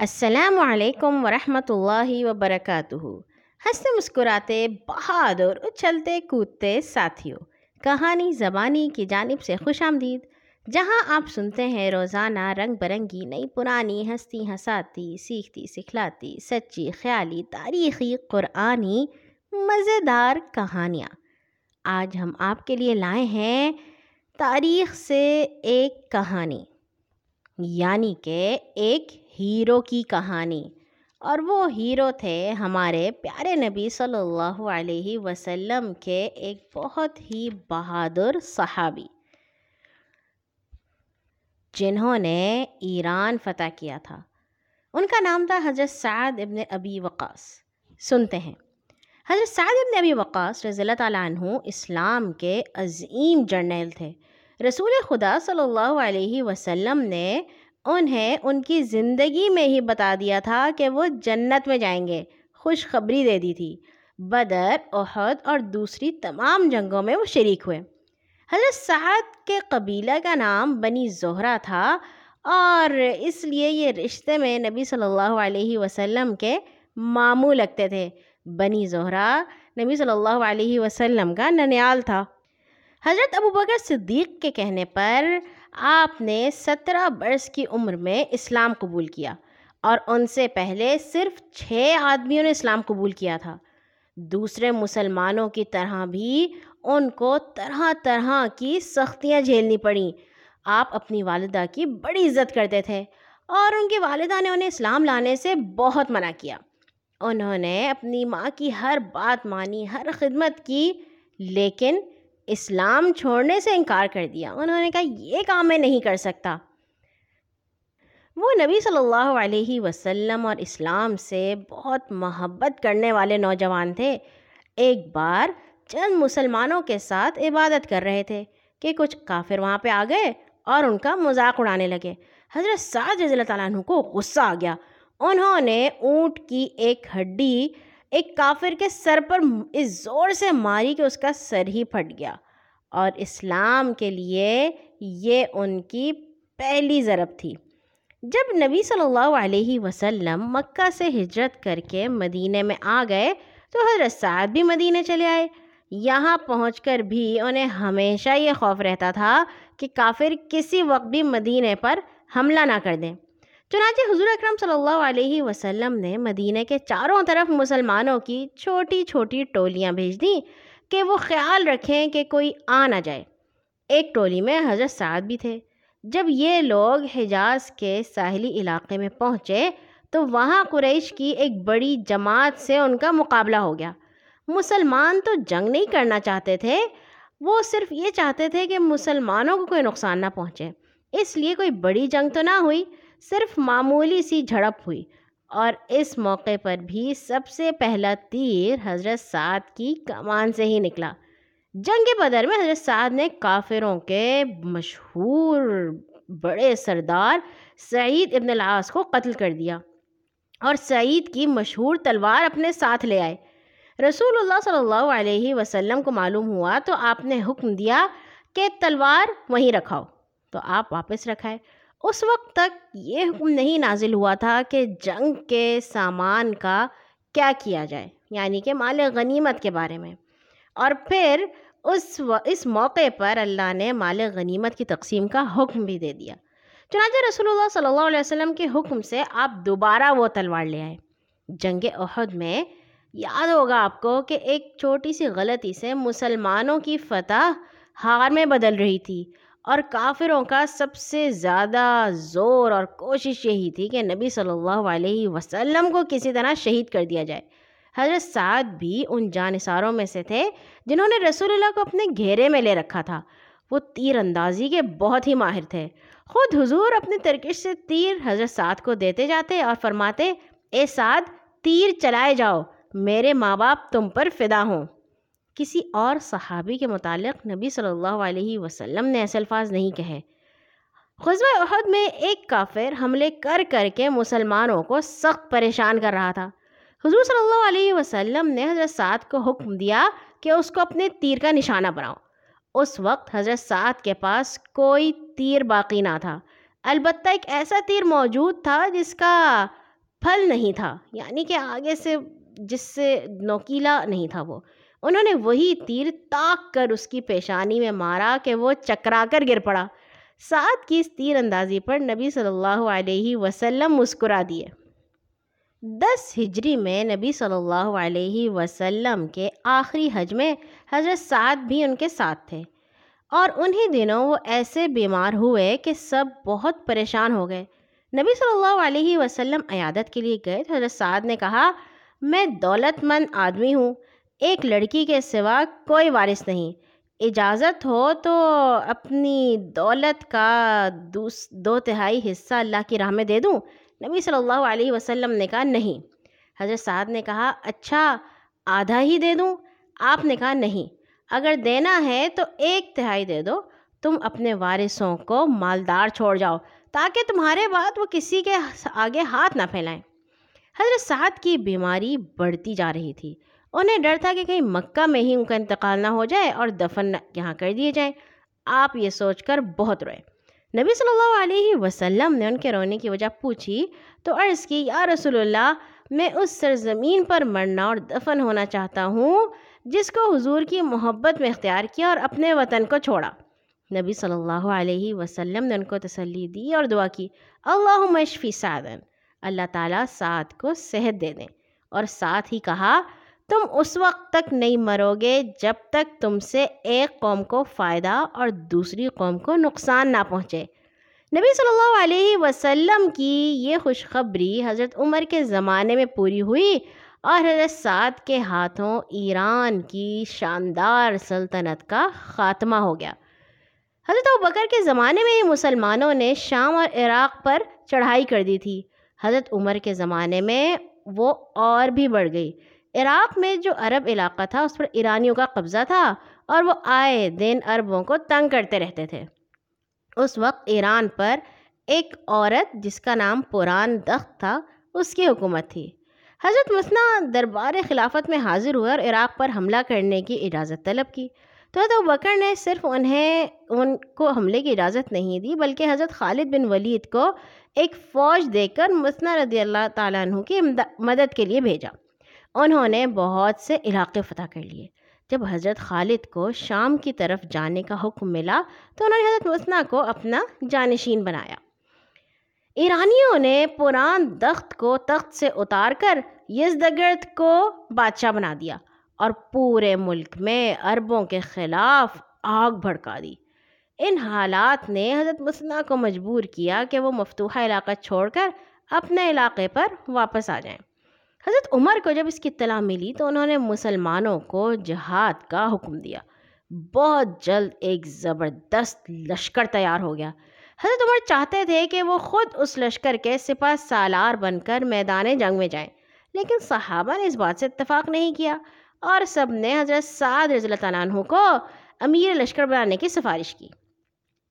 السلام علیکم ورحمۃ اللہ وبرکاتہ۔ ہنستے مسکراتے بہادر اچھلتے کودتے ساتھیوں، کہانی زبانی کی جانب سے خوش آمدید، جہاں آپ سنتے ہیں روزانہ رنگ برنگی، نئی پرانی ہستی ہساتی سیکھتی، سکھلاتی، سچی، خیالی، تاریخی، قرآنی، مزیدار کہانیاں۔ آج ہم آپ کے لیے لائے ہیں تاریخ سے ایک کہانی یعنی کہ ایک ہیرو کی کہانی۔ اور وہ ہیرو تھے ہمارے پیارے نبی صلی اللہ علیہ وسلم کے ایک بہت ہی بہادر صحابی، جنہوں نے ایران فتح کیا تھا۔ ان کا نام تھا حضرت سعد ابن ابی وقاص۔ سنتے ہیں۔ حضرت سعد ابن ابی وقاص رضی اللہ تعالیٰ عنہ اسلام کے عظیم جرنیل تھے۔ رسول خدا صلی اللہ علیہ وسلم نے انہیں ان کی زندگی میں ہی بتا دیا تھا کہ وہ جنت میں جائیں گے۔ خوشخبری دے دی تھی۔ بدر، احد اور دوسری تمام جنگوں میں وہ شریک ہوئے۔ حضرت سعد کے قبیلہ کا نام بنی زہرہ تھا اور اس لیے یہ رشتے میں نبی صلی اللہ علیہ وسلم کے ماموں لگتے تھے۔ بنی زہرہ نبی صلی اللہ علیہ وسلم کا ننیال تھا۔ حضرت ابو بکر صدیق کے کہنے پر آپ نے سترہ برس کی عمر میں اسلام قبول کیا اور ان سے پہلے صرف چھ آدمیوں نے اسلام قبول کیا تھا۔ دوسرے مسلمانوں کی طرح بھی ان کو طرح طرح کی سختیاں جھیلنی پڑیں۔ آپ اپنی والدہ کی بڑی عزت کرتے تھے اور ان کی والدہ نے انہیں اسلام لانے سے بہت منع کیا۔ انہوں نے اپنی ماں کی ہر بات مانی، ہر خدمت کی، لیکن اسلام چھوڑنے سے انکار کر دیا۔ انہوں نے کہا، یہ کام میں نہیں کر سکتا۔ وہ نبی صلی اللہ علیہ وسلم اور اسلام سے بہت محبت کرنے والے نوجوان تھے۔ ایک بار چند مسلمانوں کے ساتھ عبادت کر رہے تھے کہ کچھ کافر وہاں پہ آ گئے اور ان کا مذاق اڑانے لگے۔ حضرت سعد رضی اللہ تعالیٰ عنہ کو غصہ آ گیا۔ انہوں نے اونٹ کی ایک ہڈی ایک کافر کے سر پر اس زور سے ماری کہ اس کا سر ہی پھٹ گیا۔ اور اسلام کے لیے یہ ان کی پہلی ضرب تھی۔ جب نبی صلی اللہ علیہ وسلم مکہ سے ہجرت کر کے مدینہ میں آ گئے تو حضرت سعد بھی مدینہ چلے آئے۔ یہاں پہنچ کر بھی انہیں ہمیشہ یہ خوف رہتا تھا کہ کافر کسی وقت بھی مدینہ پر حملہ نہ کر دیں۔ چنانچہ حضور اکرم صلی اللہ علیہ وسلم نے مدینہ کے چاروں طرف مسلمانوں کی چھوٹی چھوٹی ٹولیاں بھیج دیں۔ کہ وہ خیال رکھیں کہ کوئی آ نہ جائے۔ ایک ٹولی میں حضرت سعد بھی تھے۔ جب یہ لوگ حجاز کے ساحلی علاقے میں پہنچے تو وہاں قریش کی ایک بڑی جماعت سے ان کا مقابلہ ہو گیا۔ مسلمان تو جنگ نہیں کرنا چاہتے تھے، وہ صرف یہ چاہتے تھے کہ مسلمانوں کو کوئی نقصان نہ پہنچے۔ اس لیے کوئی بڑی جنگ تو نہ ہوئی، صرف معمولی سی جھڑپ ہوئی۔ اور اس موقع پر بھی سب سے پہلا تیر حضرت سعد کی کمان سے ہی نکلا۔ جنگ بدر میں حضرت سعد نے کافروں کے مشہور بڑے سردار سعید ابن العاص کو قتل کر دیا اور سعید کی مشہور تلوار اپنے ساتھ لے آئے۔ رسول اللہ صلی اللہ علیہ وسلم کو معلوم ہوا تو آپ نے حکم دیا کہ تلوار وہیں رکھاؤ۔ تو آپ واپس رکھائے۔ اس وقت تک یہ حکم نہیں نازل ہوا تھا کہ جنگ کے سامان کا کیا کیا جائے یعنی کہ مال غنیمت کے بارے میں۔ اور پھر اس و، اس موقع پر اللہ نے مال غنیمت کی تقسیم کا حکم بھی دے دیا۔ چنانچہ رسول اللہ صلی اللہ علیہ وسلم کے حکم سے آپ دوبارہ وہ تلوار لے آئے جنگ عہد میں یاد ہوگا آپ کو کہ ایک چھوٹی سی غلطی سے مسلمانوں کی فتح ہار میں بدل رہی تھی۔ اور کافروں کا سب سے زیادہ زور اور کوشش یہی تھی کہ نبی صلی اللہ علیہ وسلم کو کسی طرح شہید کر دیا جائے۔ حضرت سعد بھی ان جانصاروں میں سے تھے جنہوں نے رسول اللہ کو اپنے گھیرے میں لے رکھا تھا۔ وہ تیر اندازی کے بہت ہی ماہر تھے۔ خود حضور اپنے ترکش سے تیر حضرت سعد کو دیتے جاتے اور فرماتے، اے سعد، تیر چلائے جاؤ، میرے ماں باپ تم پر فدا ہوں۔ کسی اور صحابی کے متعلق نبی صلی اللہ علیہ وسلم نے ایسے الفاظ نہیں کہے۔ خزبۂ عہد میں ایک کافر حملے کر کر کے مسلمانوں کو سخت پریشان کر رہا تھا۔ حضور صلی اللہ علیہ وسلم نے حضرت سعد کو حکم دیا کہ اس کو اپنے تیر کا نشانہ بناؤ۔ اس وقت حضرت سعد کے پاس کوئی تیر باقی نہ تھا۔ البتہ ایک ایسا تیر موجود تھا جس کا پھل نہیں تھا یعنی کہ آگے سے جس سے نوکیلا نہیں تھا وہ۔ انہوں نے وہی تیر تاک کر اس کی پیشانی میں مارا کہ وہ چکرا کر گر پڑا۔ سعد کی اس تیر اندازی پر نبی صلی اللہ علیہ وسلم مسکرا دیے۔ دس ہجری میں نبی صلی اللہ علیہ وسلم کے آخری حج میں حضرت سعد بھی ان کے ساتھ تھے۔ اور انہی دنوں وہ ایسے بیمار ہوئے کہ سب بہت پریشان ہو گئے۔ نبی صلی اللہ علیہ وسلم عیادت کے لیے گئے تو حضرت سعد نے کہا، میں دولت مند آدمی ہوں۔ ایک لڑکی کے سوا کوئی وارث نہیں۔ اجازت ہو تو اپنی دولت کا دوس، دو تہائی حصہ اللہ کی راہ میں دے دوں۔ نبی صلی اللہ علیہ وسلم نے کہا نہیں۔ حضرت سعد نے کہا اچھا آدھا ہی دے دوں۔ آپ نے کہا نہیں۔ اگر دینا ہے تو ایک تہائی دے دو۔ تم اپنے وارثوں کو مالدار چھوڑ جاؤ تاکہ تمہارے بعد وہ کسی کے آگے ہاتھ نہ پھیلائیں۔ حضرت سعد کی بیماری بڑھتی جا رہی تھی۔ انہیں ڈر تھا کہ کہیں مکہ میں ہی ان کا انتقال نہ ہو جائے اور دفن یہاں کر دیے جائیں۔ آپ یہ سوچ کر بہت روئے۔ نبی صلی اللہ علیہ وسلم نے ان کے رونے کی وجہ پوچھی تو عرض کی، یا رسول اللہ، میں اس سرزمین پر مرنا اور دفن ہونا چاہتا ہوں جس کو حضور کی محبت میں اختیار کیا اور اپنے وطن کو چھوڑا۔ نبی صلی اللہ علیہ وسلم نے ان کو تسلی دی اور دعا کی اللہ مشفی سعدن، اللہ تعالیٰ سعد کو صحت دے دیں۔ اور ساتھ ہی کہا تم اس وقت تک نہیں مرو گے جب تک تم سے ایک قوم کو فائدہ اور دوسری قوم کو نقصان نہ پہنچے۔ نبی صلی اللہ علیہ وسلم کی یہ خوشخبری حضرت عمر کے زمانے میں پوری ہوئی اور حضرت سعد کے ہاتھوں ایران کی شاندار سلطنت کا خاتمہ ہو گیا۔ حضرت بکر کے زمانے میں ہی مسلمانوں نے شام اور عراق پر چڑھائی کر دی تھی۔ حضرت عمر کے زمانے میں وہ اور بھی بڑھ گئی۔ عراق میں جو عرب علاقہ تھا، اس پر ایرانیوں کا قبضہ تھا اور وہ آئے دن عربوں کو تنگ کرتے رہتے تھے۔ اس وقت ایران پر ایک عورت جس کا نام پران دخت تھا، اس کی حکومت تھی۔ حضرت مسنا دربار خلافت میں حاضر ہوئے اور عراق پر حملہ کرنے کی اجازت طلب کی۔ تو حضرت بکر نے صرف انہیں، ان کو حملے کی اجازت نہیں دی، بلکہ حضرت خالد بن ولید کو ایک فوج دے کر مسنا رضی اللہ تعالیٰ عنہ کی مدد کے لیے بھیجا۔ انہوں نے بہت سے علاقے فتح کر لیے۔ جب حضرت خالد کو شام کی طرف جانے کا حکم ملا تو انہوں نے حضرت مسنا کو اپنا جانشین بنایا۔ ایرانیوں نے پران دخت کو تخت سے اتار کر یزدگرد کو بادشاہ بنا دیا اور پورے ملک میں عربوں کے خلاف آگ بھڑکا دی۔ ان حالات نے حضرت مسنا کو مجبور کیا کہ وہ مفتوحہ علاقہ چھوڑ کر اپنے علاقے پر واپس آ جائیں۔ حضرت عمر کو جب اس کی اطلاع ملی تو انہوں نے مسلمانوں کو جہاد کا حکم دیا۔ بہت جلد ایک زبردست لشکر تیار ہو گیا۔ حضرت عمر چاہتے تھے کہ وہ خود اس لشکر کے سپاہ سالار بن کر میدان جنگ میں جائیں، لیکن صحابہ نے اس بات سے اتفاق نہیں کیا اور سب نے حضرت سعد رضی اللہ تعالیٰ عنہ کو امیر لشکر بنانے کی سفارش کی۔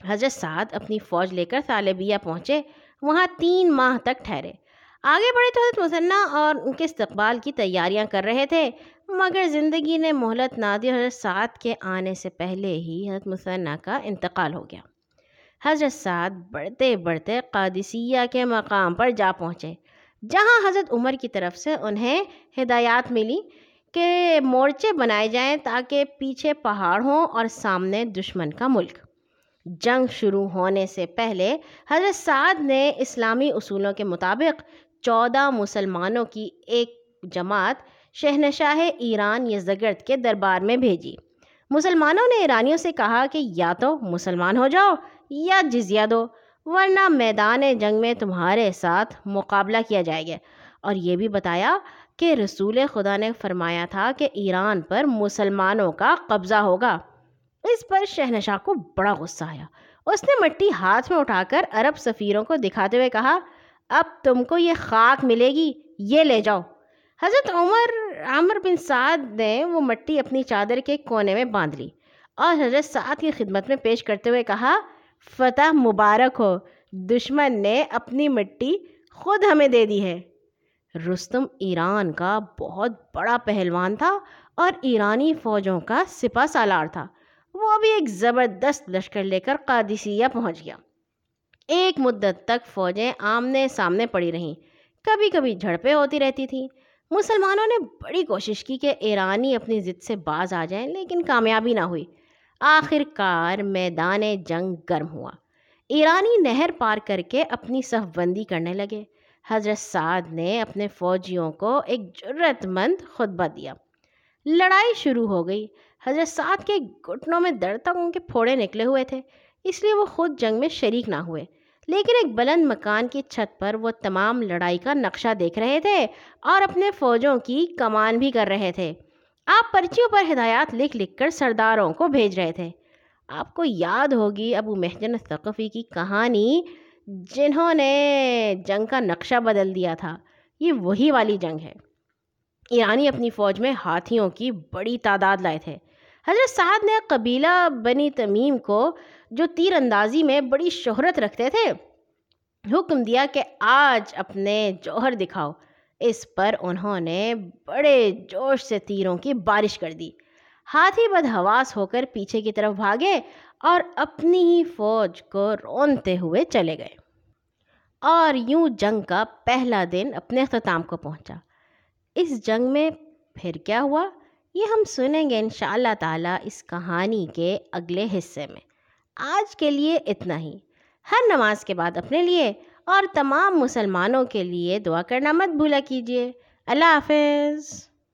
حضرت سعد اپنی فوج لے کر طالبیہ پہنچے، وہاں تین ماہ تک ٹھہرے۔ آگے بڑھے تو حضرت مسنہ اور ان کے استقبال کی تیاریاں کر رہے تھے، مگر زندگی نے مہلت نہ دی حضرت سعد کے آنے سے پہلے ہی حضرت مسنہ کا انتقال ہو گیا۔ حضرت سعد بڑھتے بڑھتے قادسیہ کے مقام پر جا پہنچے، جہاں حضرت عمر کی طرف سے انہیں ہدایات ملی کہ مورچے بنائے جائیں تاکہ پیچھے پہاڑ ہوں اور سامنے دشمن کا ملک۔ جنگ شروع ہونے سے پہلے حضرت سعد نے اسلامی اصولوں کے مطابق چودہ مسلمانوں کی ایک جماعت شہنشاہ ایران یزدگرد کے دربار میں بھیجی۔ مسلمانوں نے ایرانیوں سے کہا کہ یا تو مسلمان ہو جاؤ یا جزیہ دو، ورنہ میدان جنگ میں تمہارے ساتھ مقابلہ کیا جائے گا۔ اور یہ بھی بتایا کہ رسول خدا نے فرمایا تھا کہ ایران پر مسلمانوں کا قبضہ ہوگا۔ اس پر شہنشاہ کو بڑا غصہ آیا۔ اس نے مٹی ہاتھ میں اٹھا کر عرب سفیروں کو دکھاتے ہوئے کہا اب تم کو یہ خاک ملے گی، یہ لے جاؤ۔ حضرت عمر، عامر بن سعد نے وہ مٹی اپنی چادر کے کونے میں باندھ لی اور حضرت سعد کی خدمت میں پیش کرتے ہوئے کہا، فتح مبارک ہو، دشمن نے اپنی مٹی خود ہمیں دے دی ہے۔ رستم ایران کا بہت بڑا پہلوان تھا اور ایرانی فوجوں کا سپا سالار تھا۔ وہ بھی ایک زبردست لشکر لے کر قادسیہ پہنچ گیا۔ ایک مدت تک فوجیں آمنے سامنے پڑی رہیں۔ کبھی کبھی جھڑپیں ہوتی رہتی تھیں۔ مسلمانوں نے بڑی کوشش کی کہ ایرانی اپنی ضد سے باز آ جائیں، لیکن کامیابی نہ ہوئی۔ آخر کار میدان جنگ گرم ہوا۔ ایرانی نہر پار کر کے اپنی صف بندی کرنے لگے۔ حضرت سعد نے اپنے فوجیوں کو ایک جرت مند خطبہ دیا۔ لڑائی شروع ہو گئی۔ حضرت سعد کے گھٹنوں میں درد تک ان کے پھوڑے نکلے ہوئے تھے، اس لیے وہ خود جنگ میں شریک نہ ہوئے۔ لیکن ایک بلند مکان کی چھت پر وہ تمام لڑائی کا نقشہ دیکھ رہے تھے اور اپنے فوجوں کی کمان بھی کر رہے تھے۔ آپ پرچیوں پر ہدایات لکھ لکھ کر سرداروں کو بھیج رہے تھے۔ آپ کو یاد ہوگی ابو محجن ثقفی کی کہانی، جنہوں نے جنگ کا نقشہ بدل دیا تھا۔ یہ وہی والی جنگ ہے۔ ایرانی اپنی فوج میں ہاتھیوں کی بڑی تعداد لائے تھے۔ حضرت سعد نے قبیلہ بنی تمیم کو جو تیر اندازی میں بڑی شہرت رکھتے تھے، حکم دیا کہ آج اپنے جوہر دکھاؤ۔ اس پر انہوں نے بڑے جوش سے تیروں کی بارش کر دی۔ ہاتھی بدہواس ہو کر پیچھے کی طرف بھاگے اور اپنی ہی فوج کو رونتے ہوئے چلے گئے۔ اور یوں جنگ کا پہلا دن اپنے اختتام کو پہنچا۔ اس جنگ میں پھر کیا ہوا؟ یہ ہم سنیں گے ان شاء اللہ تعالیٰ اس کہانی کے اگلے حصے میں۔ آج کے لیے اتنا ہی۔ ہر نماز کے بعد اپنے لیے اور تمام مسلمانوں کے لیے دعا کرنا مت بھولا کیجیے۔ اللہ حافظ۔